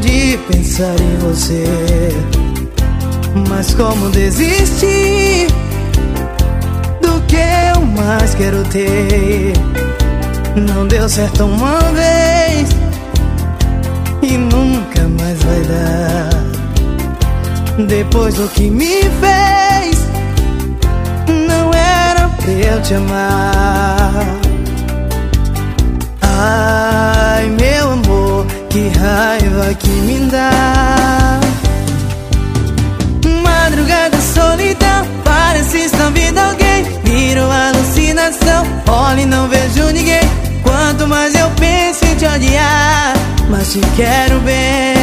de pensar em você. Mas como desistir do que eu mais quero ter? Não deu certo uma vez e nunca mais vai dar. Depois do que me fez, não era pra eu te amar. Que me dá. Madrugada, solidão, parece estar vendo alguém. Virou alucinação, olha e não vejo ninguém. Quanto mais eu penso em te odiar, mas te quero bem.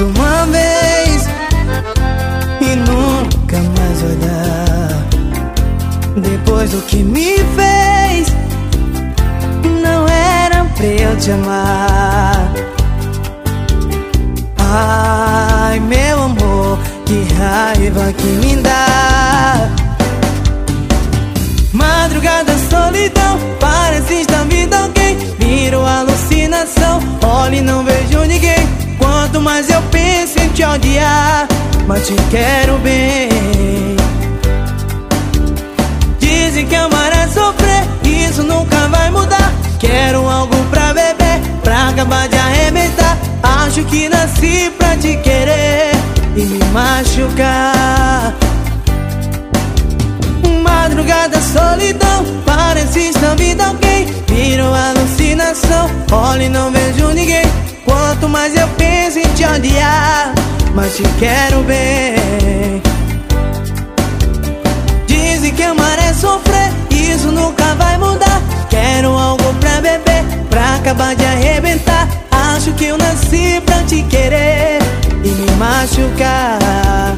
Certo uma vez e nunca mais dar. Depois do que me fez, não era pra eu te amar. Ai, meu amor, que raiva que me dá. Madrugada, solidão, parece estar vindo alguém. Virou alucinação, olha e não vejo ninguém. Quanto mais eu penso em te odiar, mas te quero bem. Dizem que amar é sofrer, isso nunca vai mudar. Quero algo pra beber, pra acabar de arrebentar. Acho que nasci pra te querer e me machucar. Madrugada, solidão, parece estar vindo alguém. Virou alucinação, olha e não vejo ninguém. Quanto mais eu penso vez te odiar, mas te quero bem. Dizem que amar é sofrer, isso nunca vai mudar. Quero algo pra beber, pra acabar de arrebentar. Acho que eu nasci pra te querer e me machucar.